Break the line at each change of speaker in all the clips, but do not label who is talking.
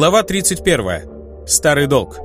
Глава 31. Старый долг.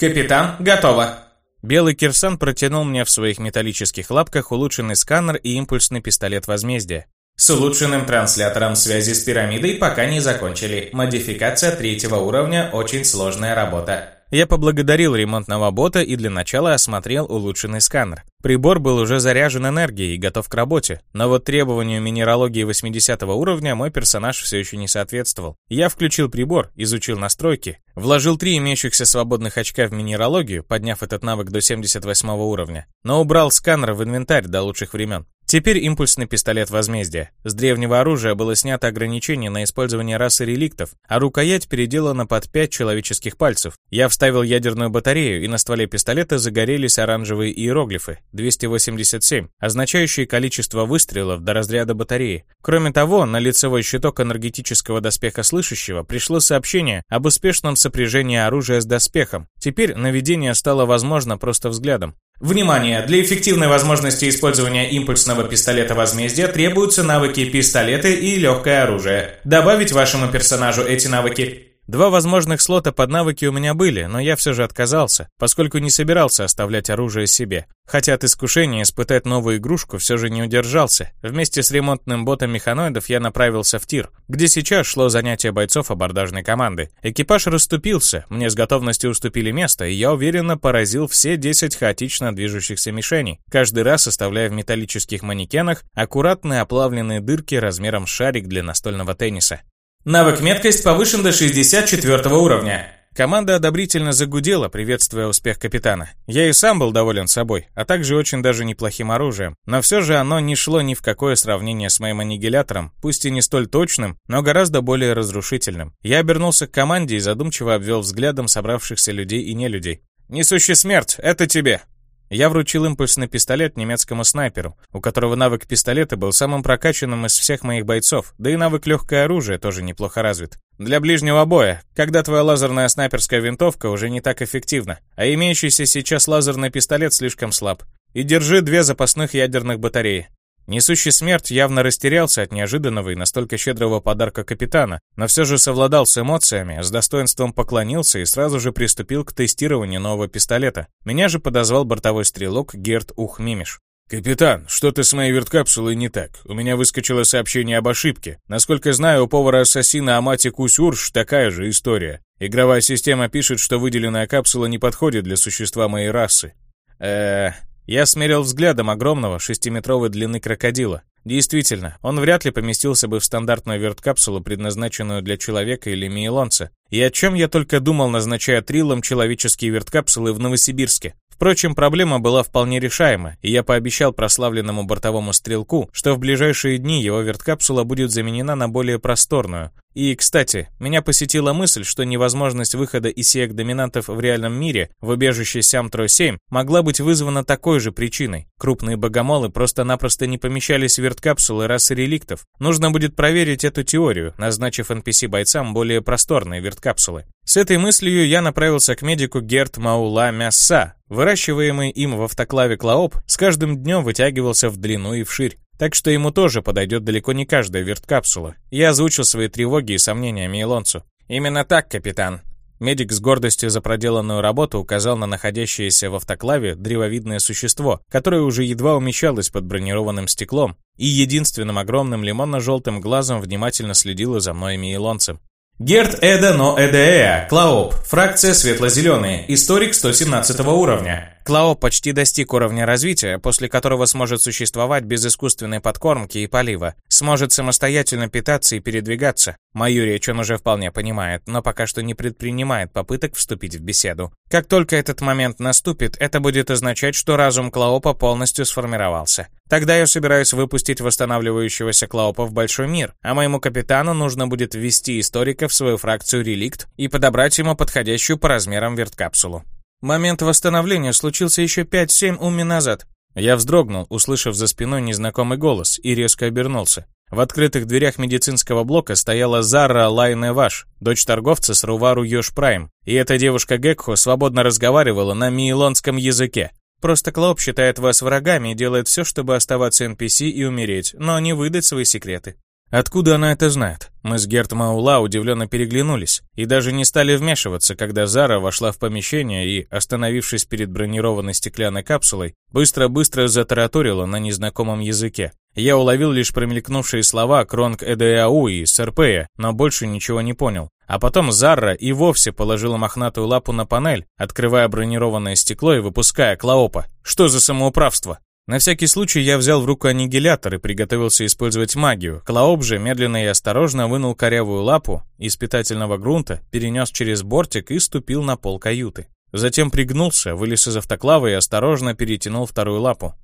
«Капитан, готово!»
Белый кирсан протянул мне в своих металлических лапках улучшенный сканер и импульсный пистолет возмездия.
С улучшенным транслятором связи с пирамидой пока не закончили. Модификация третьего уровня – очень сложная работа.
Я поблагодарил ремонтного бота и для начала осмотрел улучшенный сканер. Прибор был уже заряжен энергией и готов к работе, но вот требованию минералогии 80 уровня мой персонаж все еще не соответствовал. Я включил прибор, изучил настройки, вложил три имеющихся свободных очка в минералогию, подняв этот навык до 78 уровня, но убрал сканер в инвентарь до лучших времен. Теперь импульсный пистолет возмездия. С древнего оружия было снято ограничение на использование расы реликтов, а рукоять переделана под пять человеческих пальцев. Я вставил ядерную батарею, и на стволе пистолета загорелись оранжевые иероглифы 287, означающие количество выстрелов до разряда батареи. Кроме того, на лицевой щиток энергетического доспеха слышащего пришло сообщение об успешном сопряжении оружия с доспехом. Теперь наведение стало возможно просто взглядом.
Внимание! Для эффективной возможности использования импульсного пистолета возмездия требуются навыки пистолеты и легкое оружие. Добавить вашему персонажу эти навыки
Два возможных слота под навыки у меня были, но я все же отказался, поскольку не собирался оставлять оружие себе. Хотя от искушения испытать новую игрушку все же не удержался. Вместе с ремонтным ботом механоидов я направился в тир, где сейчас шло занятие бойцов абордажной команды. Экипаж расступился, мне с готовностью уступили место, и я уверенно поразил все 10 хаотично движущихся мишеней, каждый раз оставляя в металлических манекенах аккуратные оплавленные дырки размером шарик для настольного тенниса.
Навык меткость повышен до 64 уровня.
Команда одобрительно загудела, приветствуя успех капитана. Я и сам был доволен собой, а также очень даже неплохим оружием. Но все же оно не шло ни в какое сравнение с моим аннигилятором, пусть и не столь точным, но гораздо более разрушительным. Я обернулся к команде и задумчиво обвел взглядом собравшихся людей и нелюдей. «Несущий смерть, это тебе!» Я вручил импульсный пистолет немецкому снайперу, у которого навык пистолета был самым прокачанным из всех моих бойцов, да и навык легкое оружие тоже неплохо развит. Для ближнего боя, когда твоя лазерная снайперская винтовка уже не так эффективна, а имеющийся сейчас лазерный пистолет слишком слаб. И держи две запасных ядерных батареи. Несущий смерть явно растерялся от неожиданного и настолько щедрого подарка капитана, но все же совладал с эмоциями, с достоинством поклонился и сразу же приступил к тестированию нового пистолета. Меня же подозвал бортовой стрелок Герт Ухмимиш.
«Капитан, что-то с моей верткапсулой не так. У меня выскочило сообщение об ошибке. Насколько знаю, у повара-ассасина Амати Кусюрш такая же история. Игровая система пишет, что выделенная капсула не подходит для существа моей расы».
Эээ, я смерил взглядом огромного шестиметровой длины крокодила. Действительно, он вряд ли поместился бы в стандартную верткапсулу, предназначенную для человека или миелонца. И о чем я только думал, назначая трилом человеческие верткапсулы в Новосибирске. Впрочем, проблема была вполне решаема, и я пообещал прославленному бортовому стрелку, что в ближайшие дни его верткапсула будет заменена на более просторную. И, кстати, меня посетила мысль, что невозможность выхода ИСИЭК-доминантов в реальном мире в убежище Сямтро-7 могла быть вызвана такой же причиной. Крупные богомолы просто-напросто не помещались в верткапсулы расы реликтов. Нужно будет проверить эту теорию, назначив NPC-бойцам более просторные верткапсулы. С этой мыслью я направился к медику Герт Маула Мясса. Выращиваемый им в автоклаве Клаоп с каждым днем вытягивался в длину и вширь. Так что ему тоже подойдет далеко не каждая верткапсула. Я озвучил свои тревоги и сомнения Мейлонцу. «Именно так, капитан». Медик с гордостью за проделанную работу указал на находящееся в автоклаве древовидное существо, которое уже едва умещалось под бронированным стеклом, и единственным огромным лимонно-желтым глазом внимательно следило за мной Мейлонцем.
Герт Эда Но Эдея, Клаоп, фракция светло-зеленые, историк 117 уровня.
Клао почти достиг уровня развития, после которого сможет существовать без искусственной подкормки и полива, сможет самостоятельно питаться и передвигаться. Мою речь он уже вполне понимает, но пока что не предпринимает попыток вступить в беседу. Как только этот момент наступит, это будет означать, что разум Клаопа полностью сформировался. Тогда я собираюсь выпустить восстанавливающегося Клаопа в большой мир, а моему капитану нужно будет ввести историка в свою фракцию Реликт и подобрать ему подходящую по размерам верткапсулу. Момент восстановления случился еще 5-7 уми назад. Я вздрогнул, услышав за спиной незнакомый голос, и резко обернулся. В открытых дверях медицинского блока стояла Зара Лайневаш, дочь торговца с Рувару Йош Прайм, и эта девушка Гекхо свободно разговаривала на миелонском языке. Просто Клоп считает вас врагами и делает все, чтобы оставаться NPC и умереть, но не выдать свои секреты. Откуда она это знает? Мы с Герт Маула удивленно переглянулись и даже не стали вмешиваться, когда Зара вошла в помещение и, остановившись перед бронированной стеклянной капсулой, быстро-быстро затараторила на незнакомом языке. Я уловил лишь промелькнувшие слова Кронг Эдеау и Серпея, но больше ничего не понял. А потом Зарра и вовсе положила мохнатую лапу на панель, открывая бронированное стекло и выпуская Клаопа. Что за самоуправство? На всякий случай я взял в руку аннигилятор и приготовился использовать магию. Клаоп же медленно и осторожно вынул корявую лапу из питательного грунта, перенес через бортик и ступил на пол каюты. Затем пригнулся, вылез из автоклава и осторожно перетянул вторую лапу.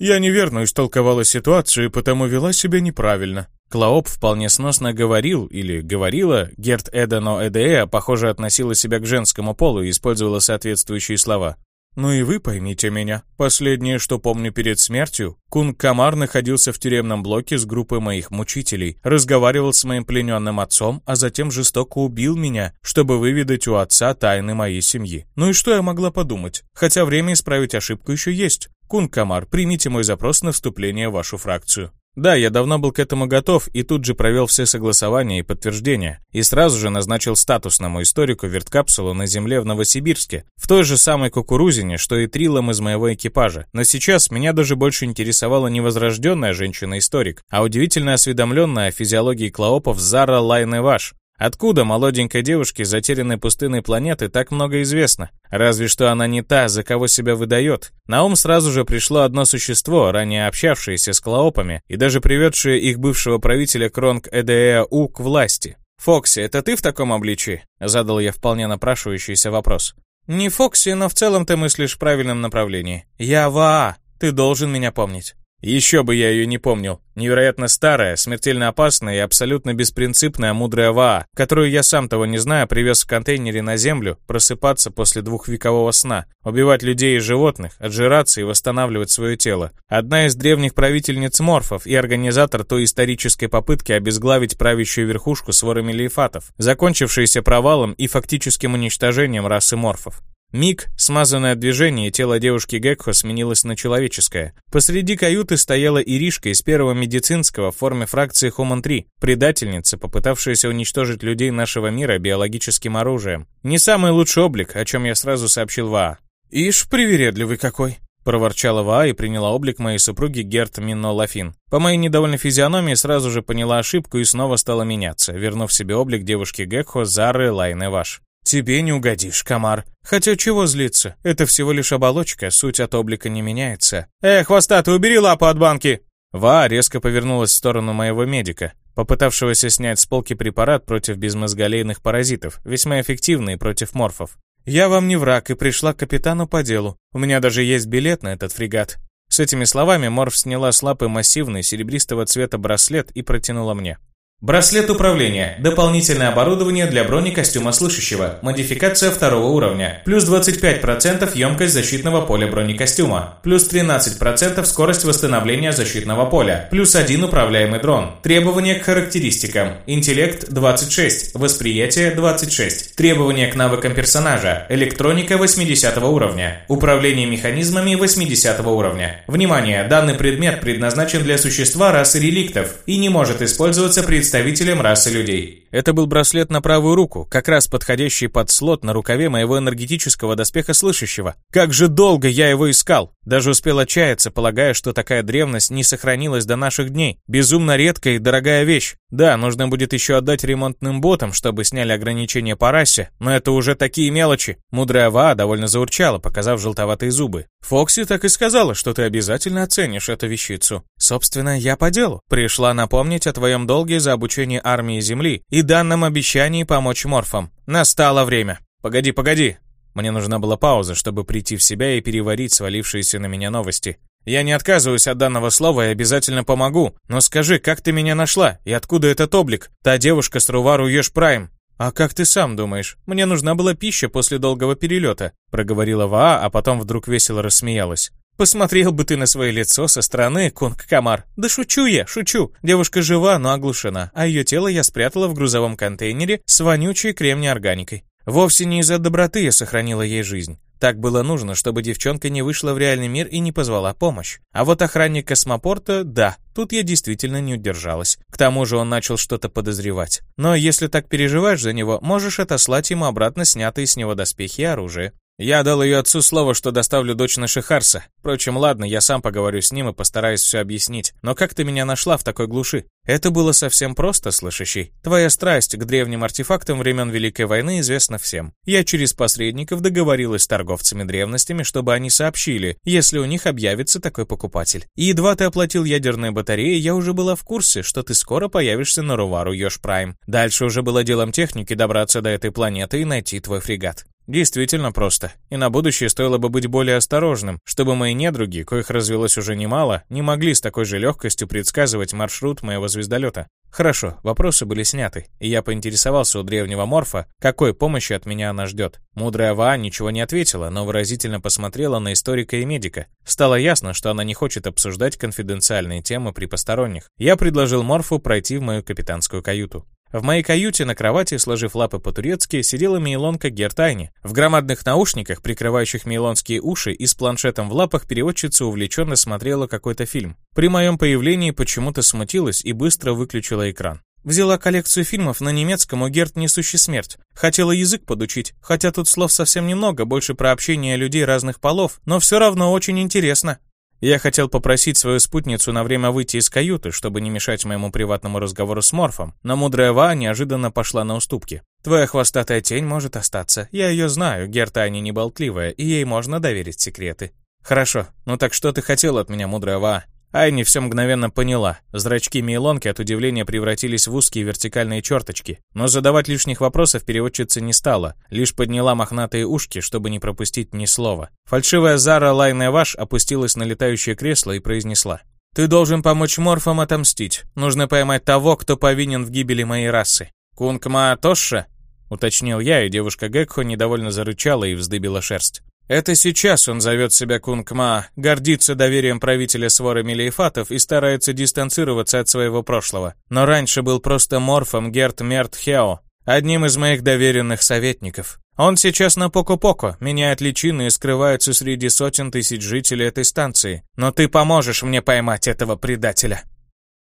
Я неверно истолковала ситуацию и потому вела себя неправильно. Клаоп вполне сносно говорил или говорила, Герт Эдано Эдея, похоже, относила себя к женскому полу и использовала соответствующие слова. Ну и вы поймите меня. Последнее, что помню перед смертью, Кун Камар находился в тюремном блоке с группой моих мучителей, разговаривал с моим плененным отцом, а затем жестоко убил меня, чтобы выведать у отца тайны моей семьи. Ну и что я могла подумать? Хотя время исправить ошибку еще есть. Кун Камар, примите мой запрос на вступление в вашу фракцию. Да, я давно был к этому готов и тут же провел все согласования и подтверждения, и сразу же назначил статусному историку верткапсулу на земле в Новосибирске, в той же самой кукурузине, что и трилом из моего экипажа. Но сейчас меня даже больше интересовала не возрожденная женщина-историк, а удивительно осведомленная о физиологии клоопов Зара Лайневаш, Откуда молоденькой девушке затерянной пустынной планеты так много известно? Разве что она не та, за кого себя выдает. На ум сразу же пришло одно существо, ранее общавшееся с клоопами и даже приведшее их бывшего правителя Кронг Эдея У к власти. «Фокси, это ты в таком обличии?» — задал я вполне напрашивающийся вопрос. «Не Фокси, но в целом ты мыслишь в правильном направлении. Я Ваа, ты должен меня помнить». Еще бы я ее не помнил. Невероятно старая, смертельно опасная и абсолютно беспринципная мудрая Ваа, которую я сам того не зная привез в контейнере на землю, просыпаться после двухвекового сна, убивать людей и животных, отжираться и восстанавливать свое тело. Одна из древних правительниц морфов и организатор той исторической попытки обезглавить правящую верхушку сворами лейфатов, закончившейся провалом и фактическим уничтожением расы морфов. Миг, смазанное движение, тело девушки Гекхо сменилось на человеческое. Посреди каюты стояла Иришка из первого медицинского в форме фракции Хуман-3, предательница, попытавшаяся уничтожить людей нашего мира биологическим оружием. Не самый лучший облик, о чем я сразу сообщил Ваа. «Ишь, привередливый какой!» Проворчала Ваа и приняла облик моей супруги Герт Минно Лафин. По моей недовольной физиономии сразу же поняла ошибку и снова стала меняться, вернув себе облик девушки Гекхо Зары Лайневаш. «Тебе не угодишь, комар. Хотя чего злиться? Это всего лишь оболочка, суть от облика не меняется». «Эх, хвостатый, убери лапу от банки!» Ва резко повернулась в сторону моего медика, попытавшегося снять с полки препарат против безмозголейных паразитов, весьма эффективный против морфов. «Я вам не враг и пришла к капитану по делу. У меня даже есть билет на этот фрегат». С этими словами Морф сняла с лапы массивный серебристого цвета браслет и протянула мне.
Браслет управления. Дополнительное оборудование для бронекостюма слышащего. Модификация второго уровня. Плюс 25% емкость защитного поля бронекостюма. Плюс 13% скорость восстановления защитного поля. Плюс 1 управляемый дрон. Требования к характеристикам. Интеллект 26. Восприятие 26. Требования к навыкам персонажа. Электроника 80 уровня. Управление механизмами 80 уровня. Внимание! Данный предмет предназначен для существа расы реликтов и не может использоваться при представителем расы людей.
Это был браслет на правую руку, как раз подходящий под слот на рукаве моего энергетического доспеха слышащего. Как же долго я его искал! Даже успел отчаяться, полагая, что такая древность не сохранилась до наших дней. Безумно редкая и дорогая вещь. Да, нужно будет еще отдать ремонтным ботам, чтобы сняли ограничения по расе, но это уже такие мелочи. Мудрая Ва довольно заурчала, показав желтоватые зубы. Фокси так и сказала, что ты обязательно оценишь эту вещицу. Собственно, я по делу. Пришла напомнить о твоем долге за обучение армии Земли и данном обещании помочь морфам. Настало время. Погоди, погоди. Мне нужна была пауза, чтобы прийти в себя и переварить свалившиеся на меня новости. Я не отказываюсь от данного слова и обязательно помогу, но скажи, как ты меня нашла и откуда этот облик? Та девушка с Рувару Еш Прайм. А как ты сам думаешь? Мне нужна была пища после долгого перелета, проговорила Ваа, а потом вдруг весело рассмеялась. Посмотрел бы ты на свое лицо со стороны, Кунг Камар. Да шучу я, шучу. Девушка жива, но оглушена, а ее тело я спрятала в грузовом контейнере с вонючей кремнией органикой. Вовсе не из-за доброты я сохранила ей жизнь. Так было нужно, чтобы девчонка не вышла в реальный мир и не позвала помощь. А вот охранник космопорта, да, Тут я действительно не удержалась. К тому же он начал что-то подозревать. Но если так переживаешь за него, можешь отослать ему обратно снятые с него доспехи и оружие. Я дал ее отцу слово, что доставлю дочь на Шихарса. Впрочем, ладно, я сам поговорю с ним и постараюсь все объяснить. Но как ты меня нашла в такой глуши? Это было совсем просто, слышащий. Твоя страсть к древним артефактам времен Великой войны известна всем. Я через посредников договорилась с торговцами древностями, чтобы они сообщили, если у них объявится такой покупатель. И едва ты оплатил ядерные батареи, я уже была в курсе, что ты скоро появишься на Рувару Йош Прайм. Дальше уже было делом техники добраться до этой планеты и найти твой фрегат. Действительно просто. И на будущее стоило бы быть более осторожным, чтобы мои недруги, коих развелось уже немало, не могли с такой же легкостью предсказывать маршрут моего звездолета. Хорошо, вопросы были сняты, и я поинтересовался у древнего Морфа, какой помощи от меня она ждет. Мудрая Ваа ничего не ответила, но выразительно посмотрела на историка и медика. Стало ясно, что она не хочет обсуждать конфиденциальные темы при посторонних. Я предложил Морфу пройти в мою капитанскую каюту. В моей каюте на кровати, сложив лапы по-турецки, сидела мейлонка Гертайни. В громадных наушниках, прикрывающих мейлонские уши, и с планшетом в лапах переводчица увлеченно смотрела какой-то фильм. При моем появлении почему-то смутилась и быстро выключила экран. Взяла коллекцию фильмов на немецком у Герт «Несущий смерть». Хотела язык подучить, хотя тут слов совсем немного, больше про общение людей разных полов, но все равно очень интересно. Я хотел попросить свою спутницу на время выйти из каюты, чтобы не мешать моему приватному разговору с Морфом, но мудрая Ва неожиданно пошла на уступки. «Твоя хвостатая тень может остаться. Я ее знаю, Гертани не болтливая, и ей можно доверить секреты». «Хорошо. Ну так что ты хотел от меня, мудрая Ва?» Айни все мгновенно поняла. Зрачки Мейлонки от удивления превратились в узкие вертикальные черточки. Но задавать лишних вопросов переводчица не стала, лишь подняла мохнатые ушки, чтобы не пропустить ни слова. Фальшивая Зара Лайневаш опустилась на летающее кресло и произнесла. «Ты должен помочь морфам отомстить. Нужно поймать того, кто повинен в гибели моей расы. Кунгма Тошша?» — уточнил я, и девушка Гекхо недовольно зарычала и вздыбила шерсть. Это сейчас он зовет себя Кунгма, гордится доверием правителя своры Мелиефатов и старается дистанцироваться от своего прошлого. Но раньше был просто морфом Герт Мерт Хео, одним из моих доверенных советников. Он сейчас на Поко-Поко, меняет личины и скрывается среди сотен тысяч жителей этой станции. Но ты поможешь мне поймать этого предателя.